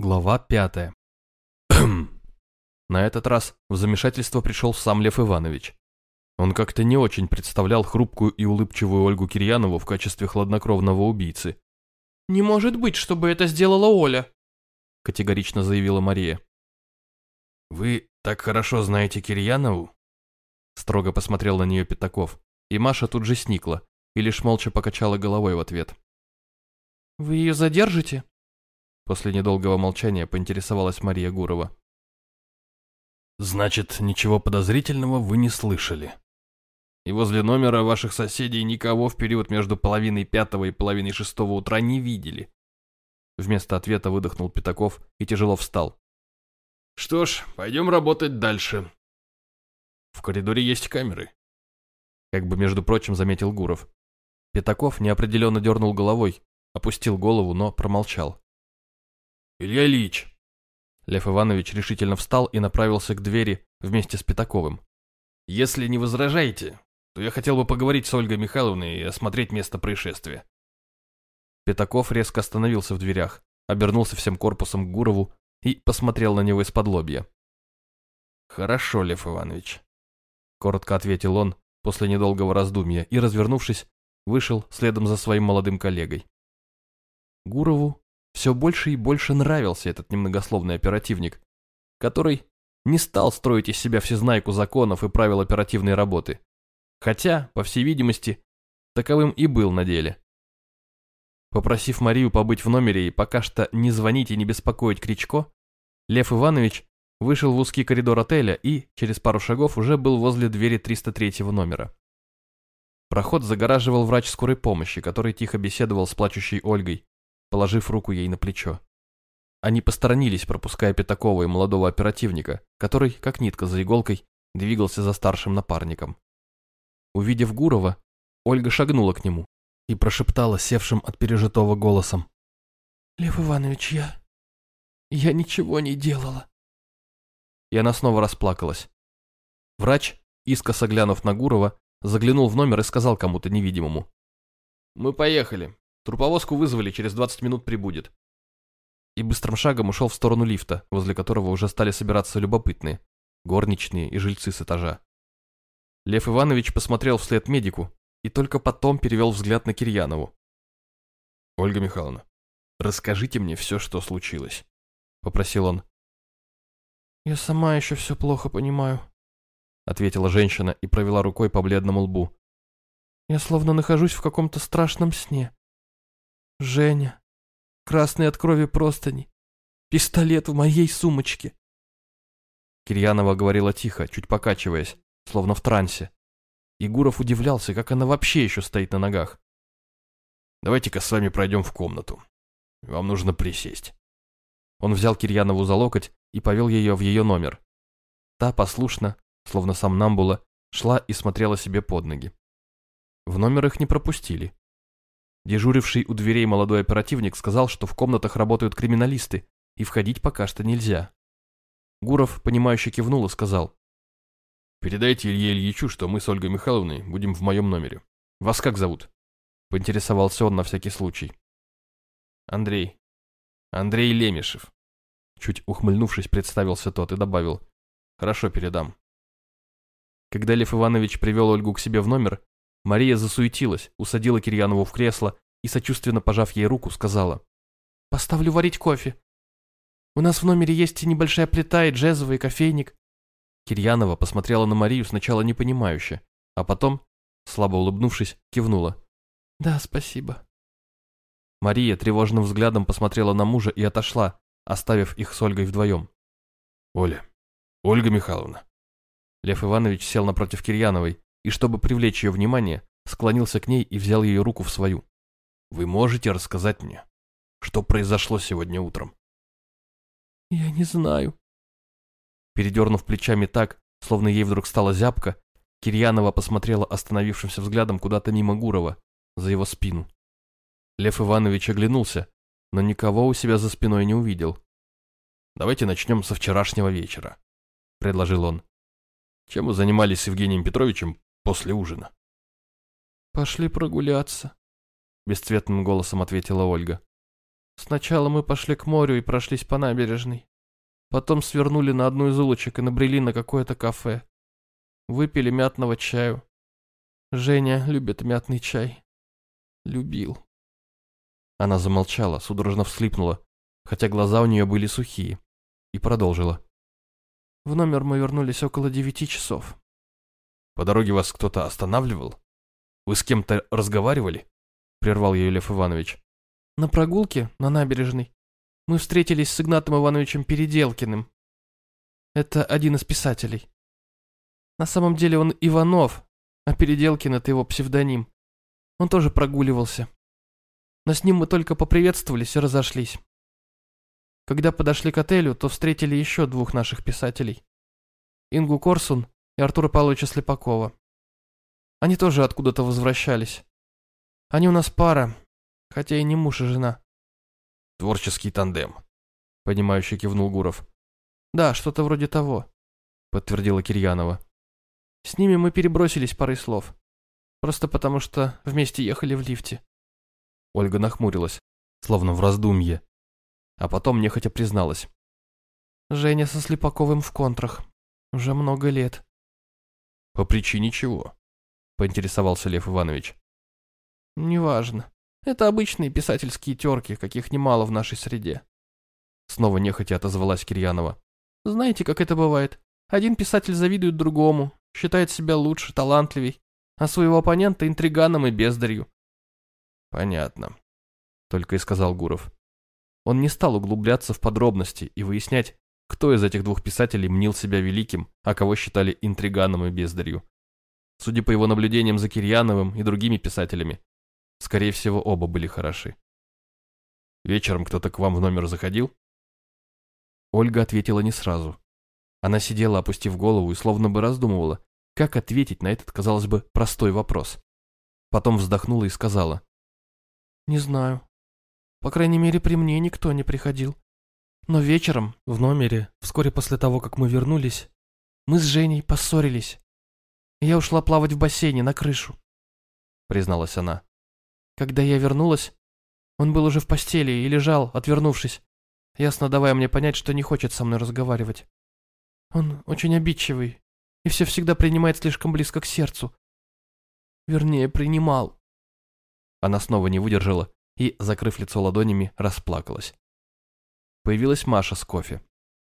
Глава пятая. На этот раз в замешательство пришел сам Лев Иванович. Он как-то не очень представлял хрупкую и улыбчивую Ольгу Кирьянову в качестве хладнокровного убийцы. «Не может быть, чтобы это сделала Оля», — категорично заявила Мария. «Вы так хорошо знаете Кирьянову?» Строго посмотрел на нее Пятаков, и Маша тут же сникла и лишь молча покачала головой в ответ. «Вы ее задержите?» После недолгого молчания поинтересовалась Мария Гурова. «Значит, ничего подозрительного вы не слышали. И возле номера ваших соседей никого в период между половиной пятого и половиной шестого утра не видели?» Вместо ответа выдохнул Пятаков и тяжело встал. «Что ж, пойдем работать дальше. В коридоре есть камеры». Как бы, между прочим, заметил Гуров. Пятаков неопределенно дернул головой, опустил голову, но промолчал. «Илья Ильич!» Лев Иванович решительно встал и направился к двери вместе с Пятаковым. «Если не возражаете, то я хотел бы поговорить с Ольгой Михайловной и осмотреть место происшествия». Пятаков резко остановился в дверях, обернулся всем корпусом к Гурову и посмотрел на него из-под лобья. «Хорошо, Лев Иванович», — коротко ответил он после недолгого раздумья и, развернувшись, вышел следом за своим молодым коллегой. Гурову все больше и больше нравился этот немногословный оперативник, который не стал строить из себя всезнайку законов и правил оперативной работы. Хотя, по всей видимости, таковым и был на деле. Попросив Марию побыть в номере и пока что не звонить и не беспокоить Кричко, Лев Иванович вышел в узкий коридор отеля и, через пару шагов, уже был возле двери 303 номера. Проход загораживал врач скорой помощи, который тихо беседовал с плачущей Ольгой, положив руку ей на плечо. Они посторонились, пропуская Пятакова и молодого оперативника, который, как нитка за иголкой, двигался за старшим напарником. Увидев Гурова, Ольга шагнула к нему и прошептала севшим от пережитого голосом. «Лев Иванович, я... я ничего не делала». И она снова расплакалась. Врач, искоса глянув на Гурова, заглянул в номер и сказал кому-то невидимому. «Мы поехали. Труповозку вызвали, через 20 минут прибудет. И быстрым шагом ушел в сторону лифта, возле которого уже стали собираться любопытные, горничные и жильцы с этажа. Лев Иванович посмотрел вслед медику и только потом перевел взгляд на Кирьянову. «Ольга Михайловна, расскажите мне все, что случилось», — попросил он. «Я сама еще все плохо понимаю», — ответила женщина и провела рукой по бледному лбу. «Я словно нахожусь в каком-то страшном сне. Женя. Красный от крови простыни. Пистолет в моей сумочке. Кирьянова говорила тихо, чуть покачиваясь, словно в трансе. Игуров удивлялся, как она вообще еще стоит на ногах. «Давайте-ка с вами пройдем в комнату. Вам нужно присесть». Он взял Кирьянову за локоть и повел ее в ее номер. Та послушно, словно сам Намбула, шла и смотрела себе под ноги. В номер их не пропустили. Дежуривший у дверей молодой оперативник сказал, что в комнатах работают криминалисты, и входить пока что нельзя. Гуров, понимающе кивнул и сказал. «Передайте Илье Ильичу, что мы с Ольгой Михайловной будем в моем номере. Вас как зовут?» Поинтересовался он на всякий случай. «Андрей. Андрей Лемешев». Чуть ухмыльнувшись, представился тот и добавил. «Хорошо, передам». Когда Лев Иванович привел Ольгу к себе в номер, Мария засуетилась, усадила Кирьянову в кресло и, сочувственно пожав ей руку, сказала. «Поставлю варить кофе. У нас в номере есть небольшая плита и джезовый кофейник». Кирьянова посмотрела на Марию сначала непонимающе, а потом, слабо улыбнувшись, кивнула. «Да, спасибо». Мария тревожным взглядом посмотрела на мужа и отошла, оставив их с Ольгой вдвоем. «Оля, Ольга Михайловна». Лев Иванович сел напротив Кирьяновой, и, чтобы привлечь ее внимание, склонился к ней и взял ее руку в свою. «Вы можете рассказать мне, что произошло сегодня утром?» «Я не знаю». Передернув плечами так, словно ей вдруг стало зябко, Кирьянова посмотрела остановившимся взглядом куда-то мимо Гурова, за его спину. Лев Иванович оглянулся, но никого у себя за спиной не увидел. «Давайте начнем со вчерашнего вечера», — предложил он. «Чем вы занимались с Евгением Петровичем после ужина. «Пошли прогуляться», — бесцветным голосом ответила Ольга. Сначала мы пошли к морю и прошлись по набережной. Потом свернули на одну из улочек и набрели на какое-то кафе. Выпили мятного чаю. Женя любит мятный чай. Любил. Она замолчала, судорожно всхлипнула, хотя глаза у нее были сухие, и продолжила. В номер мы вернулись около девяти часов. По дороге вас кто-то останавливал? Вы с кем-то разговаривали? Прервал ее Лев Иванович. На прогулке на набережной мы встретились с Игнатом Ивановичем Переделкиным. Это один из писателей. На самом деле он Иванов, а Переделкин — это его псевдоним. Он тоже прогуливался. Но с ним мы только поприветствовались и разошлись. Когда подошли к отелю, то встретили еще двух наших писателей. Ингу Корсун и Артура Павловича Слепакова. Они тоже откуда-то возвращались. Они у нас пара, хотя и не муж и жена. Творческий тандем, понимающе кивнул Гуров. Да, что-то вроде того, подтвердила Кирьянова. С ними мы перебросились парой слов. Просто потому, что вместе ехали в лифте. Ольга нахмурилась, словно в раздумье а потом нехотя призналась. «Женя со Слепаковым в контрах. Уже много лет». «По причине чего?» — поинтересовался Лев Иванович. «Неважно. Это обычные писательские терки, каких немало в нашей среде». Снова нехотя отозвалась Кирьянова. «Знаете, как это бывает? Один писатель завидует другому, считает себя лучше, талантливей, а своего оппонента интриганом и бездарью». «Понятно», — только и сказал Гуров. Он не стал углубляться в подробности и выяснять, кто из этих двух писателей мнил себя великим, а кого считали интриганом и бездарью. Судя по его наблюдениям за Кирьяновым и другими писателями, скорее всего, оба были хороши. «Вечером кто-то к вам в номер заходил?» Ольга ответила не сразу. Она сидела, опустив голову, и словно бы раздумывала, как ответить на этот, казалось бы, простой вопрос. Потом вздохнула и сказала. «Не знаю. По крайней мере, при мне никто не приходил. Но вечером, в номере, вскоре после того, как мы вернулись, мы с Женей поссорились. Я ушла плавать в бассейне на крышу, призналась она. Когда я вернулась, он был уже в постели и лежал, отвернувшись, ясно давая мне понять, что не хочет со мной разговаривать. Он очень обидчивый и все всегда принимает слишком близко к сердцу. Вернее, принимал. Она снова не выдержала и, закрыв лицо ладонями, расплакалась. Появилась Маша с кофе.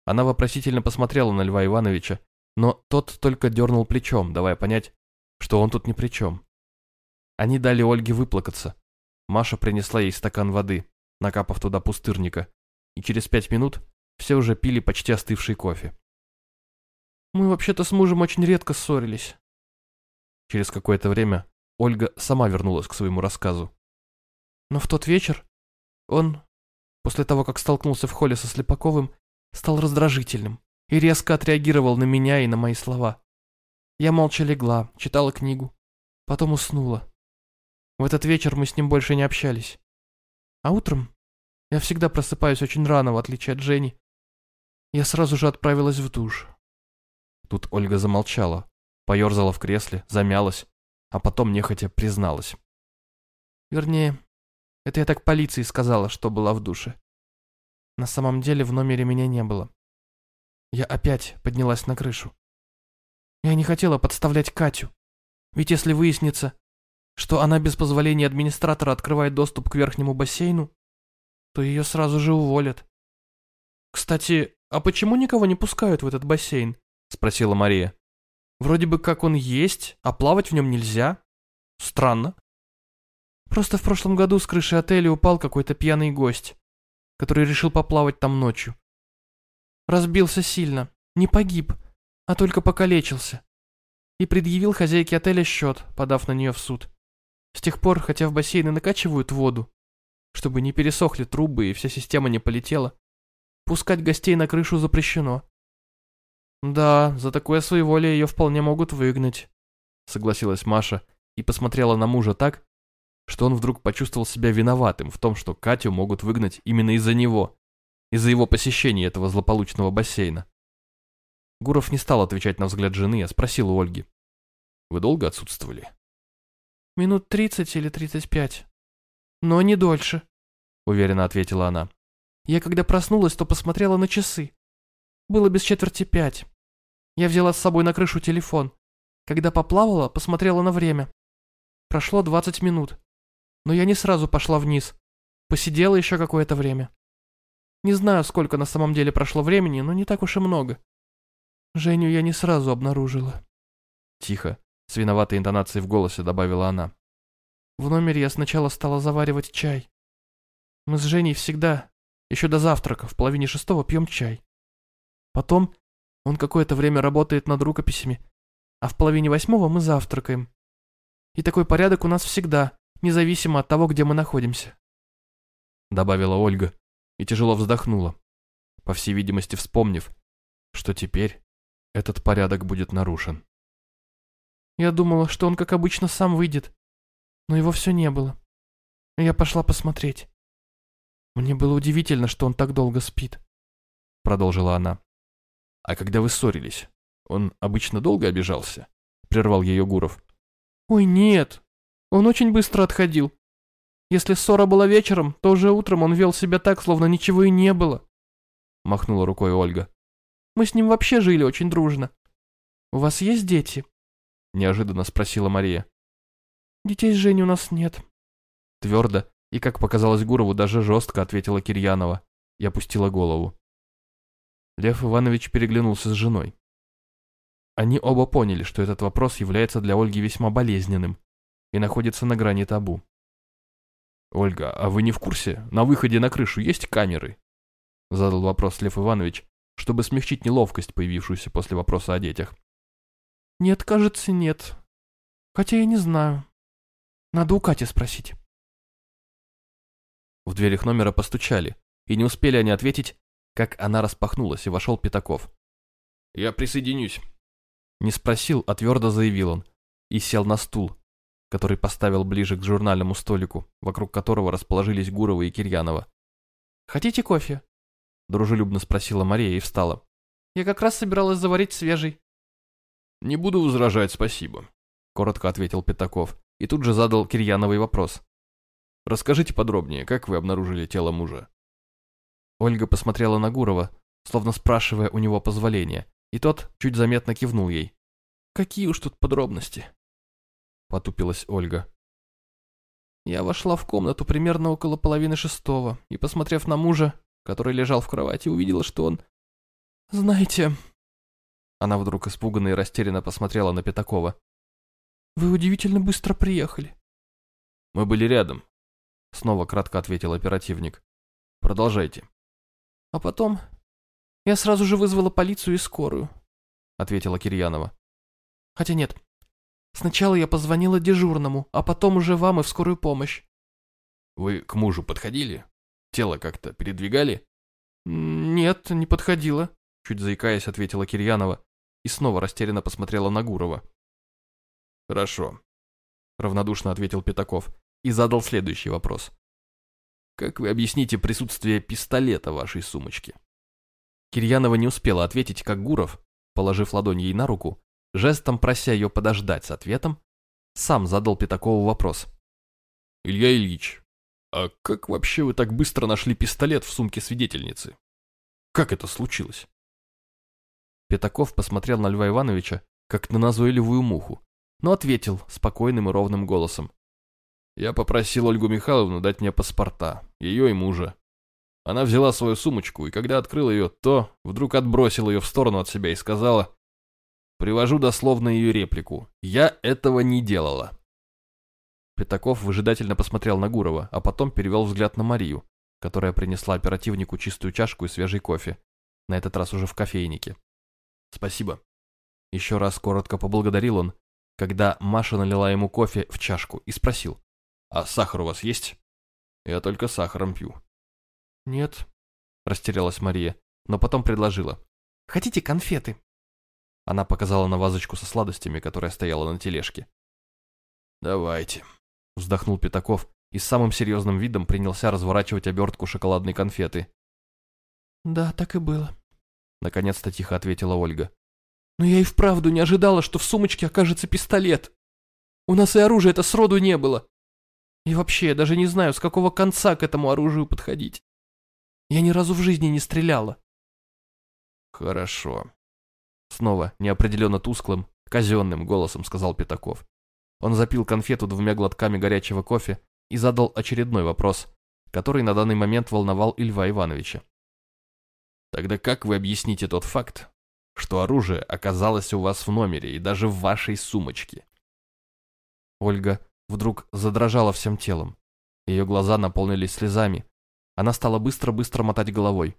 Она вопросительно посмотрела на Льва Ивановича, но тот только дернул плечом, давая понять, что он тут ни при чем. Они дали Ольге выплакаться. Маша принесла ей стакан воды, накапав туда пустырника, и через пять минут все уже пили почти остывший кофе. «Мы вообще-то с мужем очень редко ссорились». Через какое-то время Ольга сама вернулась к своему рассказу. Но в тот вечер он, после того, как столкнулся в холле со Слепаковым, стал раздражительным и резко отреагировал на меня и на мои слова. Я молча легла, читала книгу, потом уснула. В этот вечер мы с ним больше не общались. А утром я всегда просыпаюсь очень рано, в отличие от Жени. Я сразу же отправилась в душ. Тут Ольга замолчала, поерзала в кресле, замялась, а потом нехотя призналась. Вернее, это я так полиции сказала, что была в душе. На самом деле в номере меня не было. Я опять поднялась на крышу. Я не хотела подставлять Катю. Ведь если выяснится, что она без позволения администратора открывает доступ к верхнему бассейну, то ее сразу же уволят. «Кстати, а почему никого не пускают в этот бассейн?» – спросила Мария. «Вроде бы как он есть, а плавать в нем нельзя. Странно». Просто в прошлом году с крыши отеля упал какой-то пьяный гость, который решил поплавать там ночью. Разбился сильно, не погиб, а только покалечился. И предъявил хозяйке отеля счет, подав на нее в суд. С тех пор, хотя в бассейны накачивают воду, чтобы не пересохли трубы и вся система не полетела, пускать гостей на крышу запрещено. Да, за такое своеволие ее вполне могут выгнать, согласилась Маша и посмотрела на мужа так, что он вдруг почувствовал себя виноватым в том, что Катю могут выгнать именно из-за него, из-за его посещения этого злополучного бассейна. Гуров не стал отвечать на взгляд жены, а спросил у Ольги. «Вы долго отсутствовали?» «Минут тридцать или тридцать пять. Но не дольше». — уверенно ответила она. «Я когда проснулась, то посмотрела на часы. Было без четверти пять. Я взяла с собой на крышу телефон. Когда поплавала, посмотрела на время. Прошло двадцать минут. Но я не сразу пошла вниз. Посидела еще какое-то время. Не знаю, сколько на самом деле прошло времени, но не так уж и много. Женю я не сразу обнаружила. Тихо, с виноватой интонацией в голосе добавила она. В номере я сначала стала заваривать чай. Мы с Женей всегда, еще до завтрака, в половине шестого пьем чай. Потом он какое-то время работает над рукописями, а в половине восьмого мы завтракаем. И такой порядок у нас всегда, независимо от того, где мы находимся. Добавила Ольга и тяжело вздохнула, по всей видимости вспомнив, что теперь этот порядок будет нарушен. Я думала, что он, как обычно, сам выйдет, но его все не было. Я пошла посмотреть. Мне было удивительно, что он так долго спит, продолжила она. А когда вы ссорились, он обычно долго обижался? Прервал ее Гуров. Ой, нет, он очень быстро отходил. Если ссора была вечером, то уже утром он вел себя так, словно ничего и не было. Махнула рукой Ольга. Мы с ним вообще жили очень дружно. У вас есть дети? Неожиданно спросила Мария. Детей с Женей у нас нет. Твердо и, как показалось Гурову, даже жестко ответила Кирьянова и опустила голову. Лев Иванович переглянулся с женой. Они оба поняли, что этот вопрос является для Ольги весьма болезненным и находится на грани табу. «Ольга, а вы не в курсе? На выходе на крышу есть камеры?» Задал вопрос Лев Иванович, чтобы смягчить неловкость, появившуюся после вопроса о детях. «Нет, кажется, нет. Хотя я не знаю. Надо у Кати спросить». В дверях номера постучали, и не успели они ответить, как она распахнулась, и вошел Пятаков. «Я присоединюсь». Не спросил, а твердо заявил он, и сел на стул, который поставил ближе к журнальному столику, вокруг которого расположились Гурова и Кирьянова. «Хотите кофе?» Дружелюбно спросила Мария и встала. «Я как раз собиралась заварить свежий». «Не буду возражать, спасибо», — коротко ответил Пятаков и тут же задал Кирьяновой вопрос. «Расскажите подробнее, как вы обнаружили тело мужа?» Ольга посмотрела на Гурова, словно спрашивая у него позволения, и тот чуть заметно кивнул ей. «Какие уж тут подробности?» Потупилась Ольга. Я вошла в комнату примерно около половины шестого и, посмотрев на мужа, который лежал в кровати, увидела, что он... «Знаете...» Она вдруг испуганно и растерянно посмотрела на Пятакова. «Вы удивительно быстро приехали». «Мы были рядом», — снова кратко ответил оперативник. «Продолжайте». А потом я сразу же вызвала полицию и скорую, ответила Кирьянова. Хотя нет. Сначала я позвонила дежурному, а потом уже вам и в скорую помощь. Вы к мужу подходили? Тело как-то передвигали? Нет, не подходила, чуть заикаясь, ответила Кирьянова и снова растерянно посмотрела на Гурова. Хорошо, равнодушно ответил Пятаков и задал следующий вопрос. Как вы объясните присутствие пистолета в вашей сумочке? Кирьянова не успела ответить, как Гуров, положив ладонь ей на руку, жестом прося ее подождать с ответом, сам задал Пятакову вопрос. «Илья Ильич, а как вообще вы так быстро нашли пистолет в сумке свидетельницы? Как это случилось?» Пятаков посмотрел на Льва Ивановича, как на назойливую муху, но ответил спокойным и ровным голосом. Я попросил Ольгу Михайловну дать мне паспорта, ее и мужа. Она взяла свою сумочку, и когда открыла ее, то вдруг отбросила ее в сторону от себя и сказала, привожу дословно ее реплику, «Я этого не делала». Пятаков выжидательно посмотрел на Гурова, а потом перевел взгляд на Марию, которая принесла оперативнику чистую чашку и свежий кофе, на этот раз уже в кофейнике. «Спасибо». Еще раз коротко поблагодарил он, когда Маша налила ему кофе в чашку и спросил, а сахар у вас есть? Я только сахаром пью. Нет, растерялась Мария, но потом предложила. Хотите конфеты? Она показала на вазочку со сладостями, которая стояла на тележке. Давайте, вздохнул Пятаков и с самым серьезным видом принялся разворачивать обертку шоколадной конфеты. Да, так и было, наконец-то тихо ответила Ольга. Но я и вправду не ожидала, что в сумочке окажется пистолет. У нас и оружия-то сроду не было. И вообще, я даже не знаю, с какого конца к этому оружию подходить. Я ни разу в жизни не стреляла. Хорошо. Снова неопределенно тусклым, казенным голосом сказал Пятаков. Он запил конфету двумя глотками горячего кофе и задал очередной вопрос, который на данный момент волновал Ильва Ивановича. Тогда как вы объясните тот факт, что оружие оказалось у вас в номере и даже в вашей сумочке? Ольга вдруг задрожала всем телом. Ее глаза наполнились слезами. Она стала быстро-быстро мотать головой.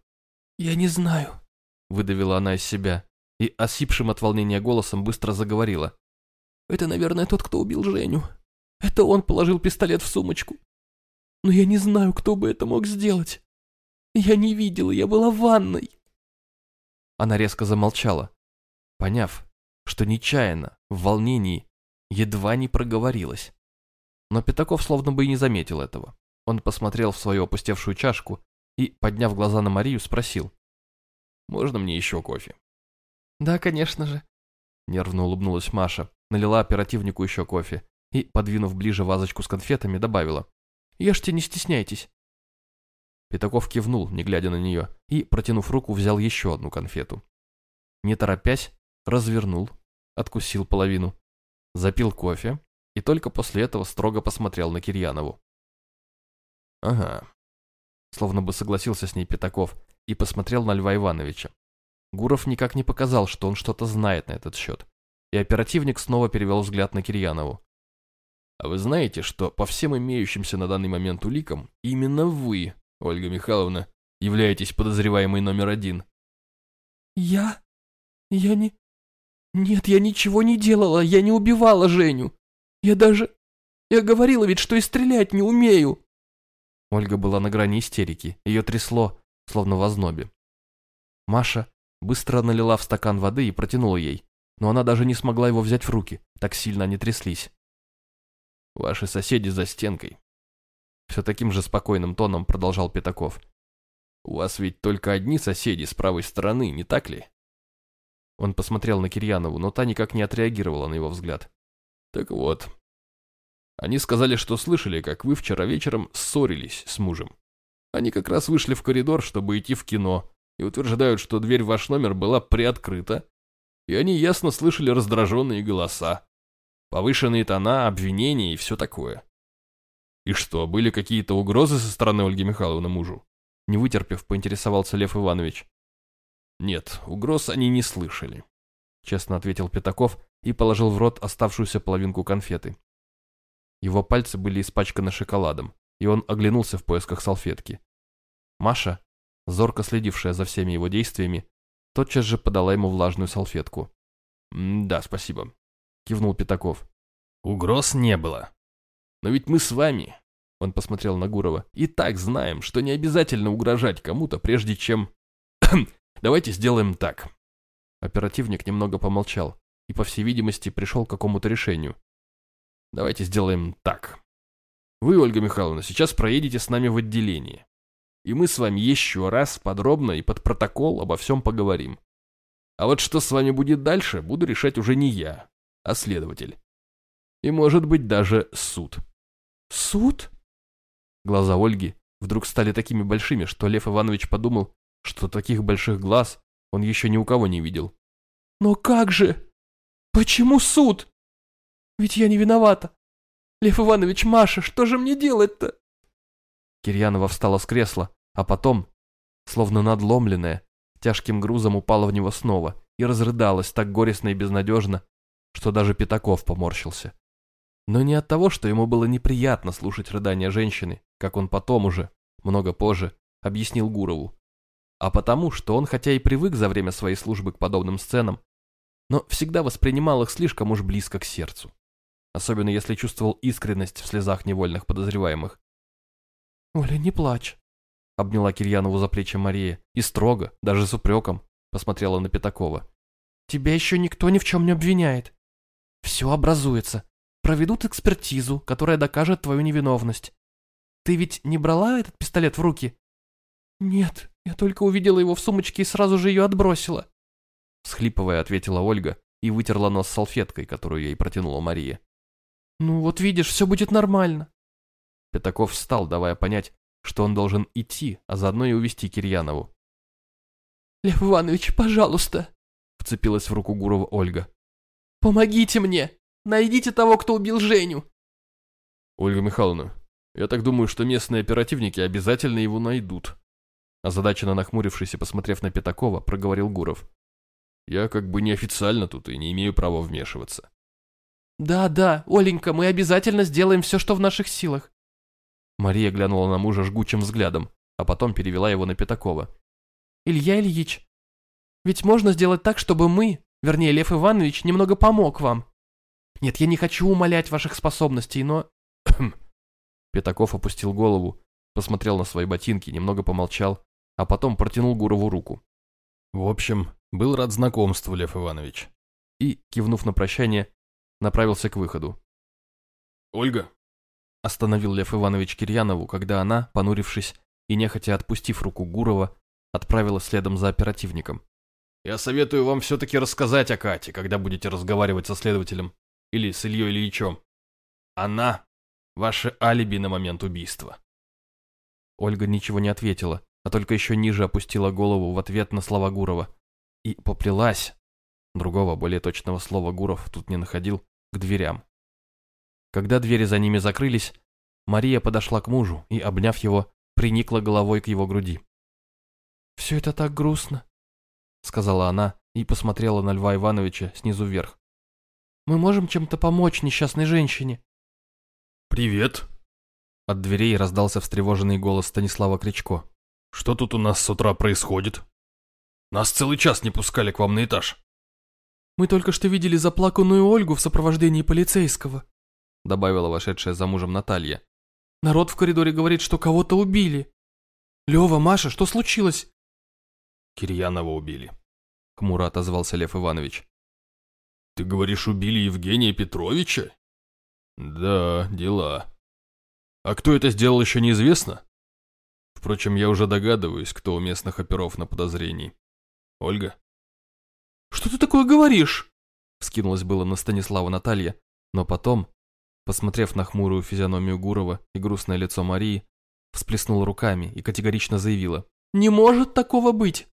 «Я не знаю», — выдавила она из себя и осипшим от волнения голосом быстро заговорила. «Это, наверное, тот, кто убил Женю. Это он положил пистолет в сумочку. Но я не знаю, кто бы это мог сделать. Я не видела, я была в ванной». Она резко замолчала, поняв, что нечаянно, в волнении, едва не проговорилась. Но Пятаков словно бы и не заметил этого. Он посмотрел в свою опустевшую чашку и, подняв глаза на Марию, спросил. «Можно мне еще кофе?» «Да, конечно же», — нервно улыбнулась Маша, налила оперативнику еще кофе и, подвинув ближе вазочку с конфетами, добавила. «Ешьте, не стесняйтесь». Пятаков кивнул, не глядя на нее, и, протянув руку, взял еще одну конфету. Не торопясь, развернул, откусил половину, запил кофе и только после этого строго посмотрел на Кирьянову. «Ага», словно бы согласился с ней Пятаков и посмотрел на Льва Ивановича. Гуров никак не показал, что он что-то знает на этот счет, и оперативник снова перевел взгляд на Кирьянову. «А вы знаете, что по всем имеющимся на данный момент уликам именно вы Ольга Михайловна, являетесь подозреваемой номер один. Я? Я не... Нет, я ничего не делала, я не убивала Женю. Я даже... Я говорила ведь, что и стрелять не умею. Ольга была на грани истерики, ее трясло, словно в ознобе. Маша быстро налила в стакан воды и протянула ей, но она даже не смогла его взять в руки, так сильно они тряслись. Ваши соседи за стенкой все таким же спокойным тоном продолжал Пятаков. «У вас ведь только одни соседи с правой стороны, не так ли?» Он посмотрел на Кирьянову, но та никак не отреагировала на его взгляд. «Так вот. Они сказали, что слышали, как вы вчера вечером ссорились с мужем. Они как раз вышли в коридор, чтобы идти в кино, и утверждают, что дверь в ваш номер была приоткрыта, и они ясно слышали раздраженные голоса, повышенные тона, обвинения и все такое. И что, были какие-то угрозы со стороны Ольги Михайловны мужу? Не вытерпев, поинтересовался Лев Иванович. Нет, угроз они не слышали, честно ответил Пятаков и положил в рот оставшуюся половинку конфеты. Его пальцы были испачканы шоколадом, и он оглянулся в поисках салфетки. Маша, зорко следившая за всеми его действиями, тотчас же подала ему влажную салфетку. «Да, спасибо», — кивнул Пятаков. «Угроз не было», но ведь мы с вами, он посмотрел на Гурова, и так знаем, что не обязательно угрожать кому-то, прежде чем... Давайте сделаем так. Оперативник немного помолчал и, по всей видимости, пришел к какому-то решению. Давайте сделаем так. Вы, Ольга Михайловна, сейчас проедете с нами в отделение. И мы с вами еще раз подробно и под протокол обо всем поговорим. А вот что с вами будет дальше, буду решать уже не я, а следователь. И может быть даже суд. «Суд?» Глаза Ольги вдруг стали такими большими, что Лев Иванович подумал, что таких больших глаз он еще ни у кого не видел. «Но как же? Почему суд? Ведь я не виновата. Лев Иванович, Маша, что же мне делать-то?» Кирьянова встала с кресла, а потом, словно надломленная, тяжким грузом упала в него снова и разрыдалась так горестно и безнадежно, что даже Пятаков поморщился. Но не от того, что ему было неприятно слушать рыдания женщины, как он потом уже, много позже, объяснил Гурову, а потому, что он хотя и привык за время своей службы к подобным сценам, но всегда воспринимал их слишком уж близко к сердцу, особенно если чувствовал искренность в слезах невольных подозреваемых. «Оля, не плачь», — обняла Кирьянову за плечи Мария и строго, даже с упреком, посмотрела на Пятакова. «Тебя еще никто ни в чем не обвиняет. Все образуется, проведут экспертизу, которая докажет твою невиновность. Ты ведь не брала этот пистолет в руки? Нет, я только увидела его в сумочке и сразу же ее отбросила. Схлипывая, ответила Ольга и вытерла нос салфеткой, которую ей протянула Мария. Ну вот видишь, все будет нормально. Пятаков встал, давая понять, что он должен идти, а заодно и увести Кирьянову. «Лев Иванович, пожалуйста!» вцепилась в руку Гурова Ольга. «Помогите мне! Найдите того, кто убил Женю!» «Ольга Михайловна, я так думаю, что местные оперативники обязательно его найдут», озадаченно нахмурившись и посмотрев на Пятакова, проговорил Гуров. «Я как бы неофициально тут и не имею права вмешиваться». «Да, да, Оленька, мы обязательно сделаем все, что в наших силах». Мария глянула на мужа жгучим взглядом, а потом перевела его на Пятакова. «Илья Ильич, ведь можно сделать так, чтобы мы, вернее, Лев Иванович, немного помог вам. Нет, я не хочу умалять ваших способностей, но...» Пятаков опустил голову, посмотрел на свои ботинки, немного помолчал, а потом протянул Гурову руку. «В общем, был рад знакомству, Лев Иванович». И, кивнув на прощание, направился к выходу. «Ольга!» – остановил Лев Иванович Кирьянову, когда она, понурившись и нехотя отпустив руку Гурова, отправила следом за оперативником. Я советую вам все-таки рассказать о Кате, когда будете разговаривать со следователем или с Ильей Ильичем. Она – ваше алиби на момент убийства. Ольга ничего не ответила, а только еще ниже опустила голову в ответ на слова Гурова. И поплелась, другого, более точного слова Гуров тут не находил, к дверям. Когда двери за ними закрылись, Мария подошла к мужу и, обняв его, приникла головой к его груди. «Все это так грустно», — сказала она и посмотрела на Льва Ивановича снизу вверх. «Мы можем чем-то помочь несчастной женщине?» «Привет!» От дверей раздался встревоженный голос Станислава Кричко. «Что тут у нас с утра происходит? Нас целый час не пускали к вам на этаж». «Мы только что видели заплаканную Ольгу в сопровождении полицейского», добавила вошедшая за мужем Наталья. «Народ в коридоре говорит, что кого-то убили. Лева, Маша, что случилось? Кирьянова убили. Хмуро отозвался Лев Иванович. Ты говоришь, убили Евгения Петровича? Да, дела. А кто это сделал, еще неизвестно? Впрочем, я уже догадываюсь, кто у местных оперов на подозрении. Ольга? Что ты такое говоришь? Скинулась было на Станислава Наталья, но потом, посмотрев на хмурую физиономию Гурова и грустное лицо Марии, всплеснула руками и категорично заявила. «Не может такого быть!